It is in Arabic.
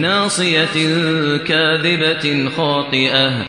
ناصية كاذبة خاطئة.